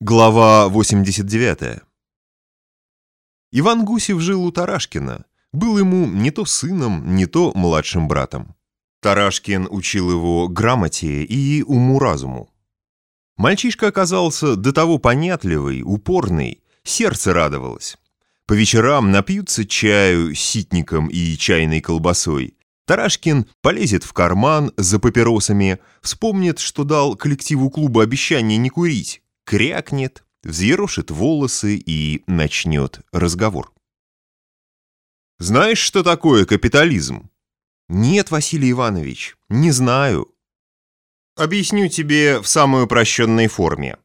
Глава 89 Иван Гусев жил у Тарашкина. Был ему не то сыном, не то младшим братом. Тарашкин учил его грамоте и уму-разуму. Мальчишка оказался до того понятливый, упорный, сердце радовалось. По вечерам напьются чаю с ситником и чайной колбасой. Тарашкин полезет в карман за папиросами, вспомнит, что дал коллективу клуба обещание не курить, крякнет, взъерошит волосы и начнет разговор. «Знаешь, что такое капитализм?» «Нет, Василий Иванович, не знаю». Объясню тебе в самой упрощенной форме.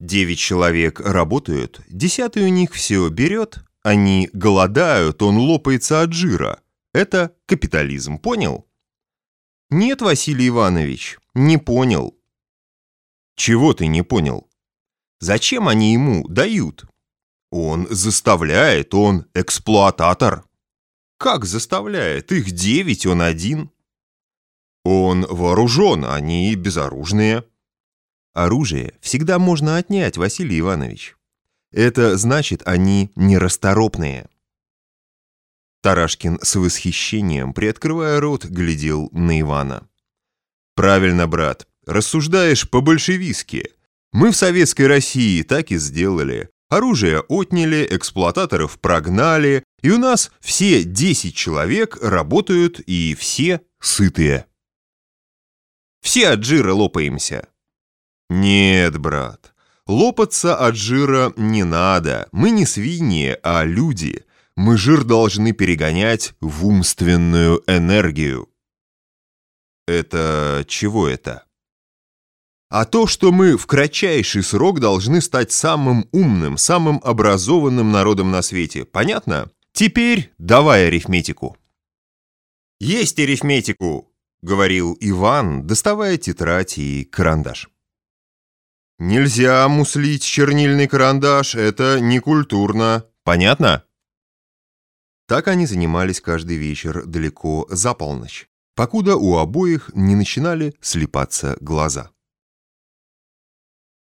Девять человек работают, десятый у них все берет, они голодают, он лопается от жира. Это капитализм, понял? Нет, Василий Иванович, не понял. Чего ты не понял? Зачем они ему дают? Он заставляет, он эксплуататор. Как заставляет? Их девять, он один. Он вооружен, они безоружные. Оружие всегда можно отнять, Василий Иванович. Это значит, они нерасторопные. Тарашкин с восхищением, приоткрывая рот, глядел на Ивана. «Правильно, брат, рассуждаешь по-большевистски. Мы в Советской России так и сделали. Оружие отняли, эксплуататоров прогнали, и у нас все 10 человек работают и все сытые». Все от жира лопаемся». «Нет, брат, лопаться от жира не надо. Мы не свиньи, а люди. Мы жир должны перегонять в умственную энергию». «Это чего это?» А то, что мы в кратчайший срок должны стать самым умным, самым образованным народом на свете. Понятно? Теперь давай арифметику. Есть арифметику, — говорил Иван, доставая тетрадь и карандаш. «Нельзя муслить чернильный карандаш, это некультурно. Понятно?» Так они занимались каждый вечер далеко за полночь, покуда у обоих не начинали слепаться глаза.